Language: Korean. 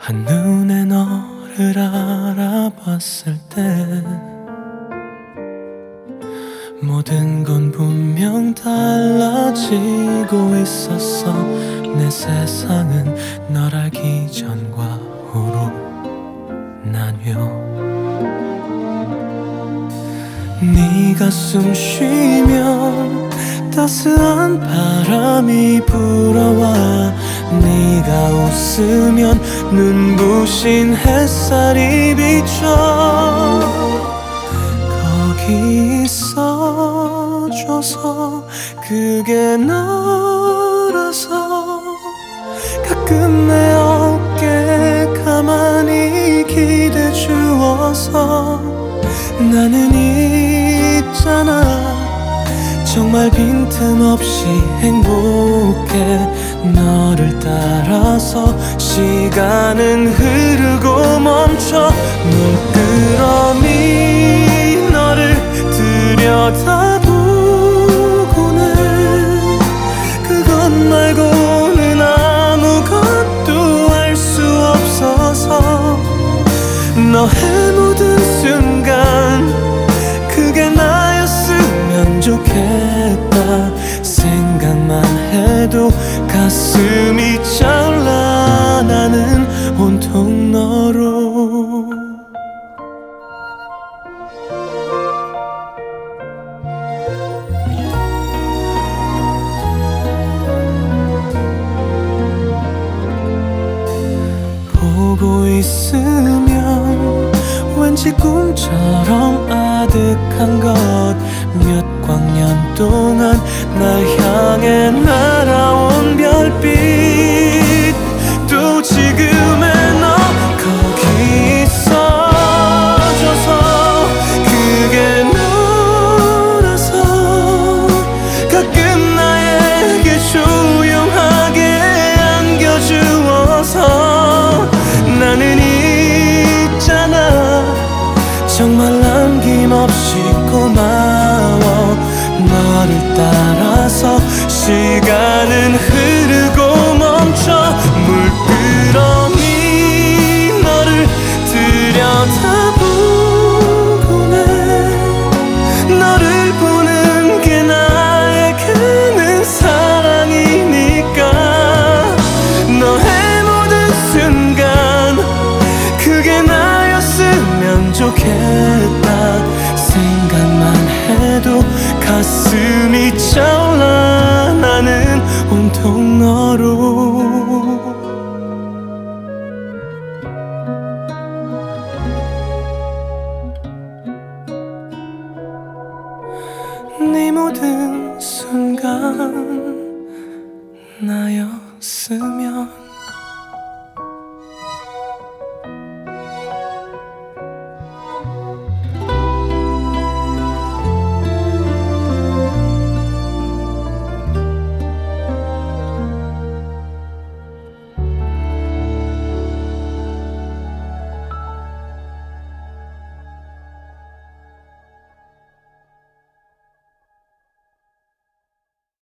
한눈에 너를 알아봤을 때 모든 건 분명 달라지고 있었어. 내 세상은 널 알기 전과 후로 나뉘어. 네가 숨 쉬면 따스한 바람이 불어와 네가 웃으면 눈부신 햇살이 비춰 거기 있어줘서 그게 너라서 가끔 내 정말 빈틈없이 행복해 너를 따라서 시간은 흐르고 멈춰 눈끄러미 너를 들여다보고는 그것 말고는 아무것도 할수 없어서 너 가슴이 나는 온통 너로. 보고 있으면 왠지 꿈처럼 아득한 것. 몇 광년 동안 날 향해 날아온 별빛 또 지금의 너 거기 있어줘서 그게 너라서 가끔 나에게 조용하게 안겨주어서 나는 있잖아. 정말 남김없이 따라서 시간은 흐르고 멈춰 물끄러미 너를 들여다보고는 너를 보는 게 나에게는 사랑이니까. 너의 모든 순간 그게 나였으면 좋겠다. 생각만 해도 가슴이 차올라 나는 온통 너로. 네 모든 순간 나였으면